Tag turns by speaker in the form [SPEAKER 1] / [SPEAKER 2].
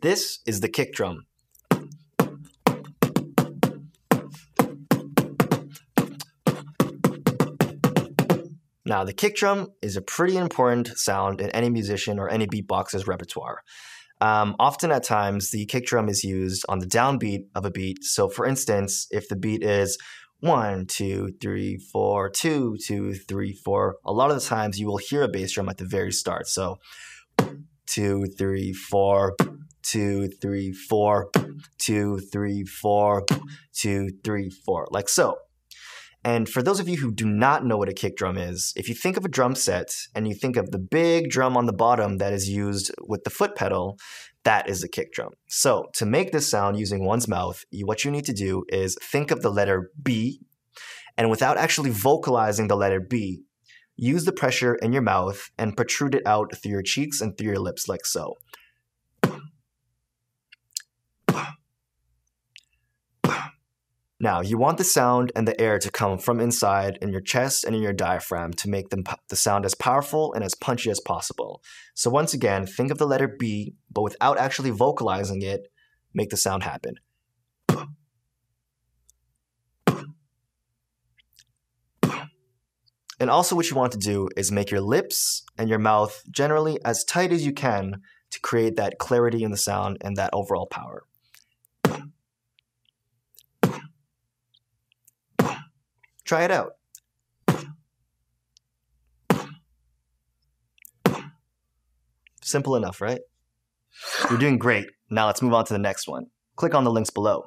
[SPEAKER 1] This is the kick drum. Now, the kick drum is a pretty important sound in any musician or any beatboxer's repertoire. Um, often at times, the kick drum is used on the downbeat of a beat. So, for instance, if the beat is one, two, three, four, two, two, three, four, a lot of the times you will hear a bass drum at the very start. So, two, three, four, two, three, four, two, three, four, two, three, four, like so. And for those of you who do not know what a kick drum is, if you think of a drum set and you think of the big drum on the bottom that is used with the foot pedal, that is a kick drum. So to make this sound using one's mouth, what you need to do is think of the letter B, and without actually vocalizing the letter B, use the pressure in your mouth and protrude it out through your cheeks and through your lips like so. Now, you want the sound and the air to come from inside in your chest and in your diaphragm to make them, the sound as powerful and as punchy as possible. So, once again, think of the letter B, but without actually vocalizing it, make the sound happen. And also, what you want to do is make your lips and your mouth generally as tight as you can to create that clarity in the sound and that overall power. Try it out. Simple enough, right? You're doing great. Now let's move on to the next one. Click on the links below.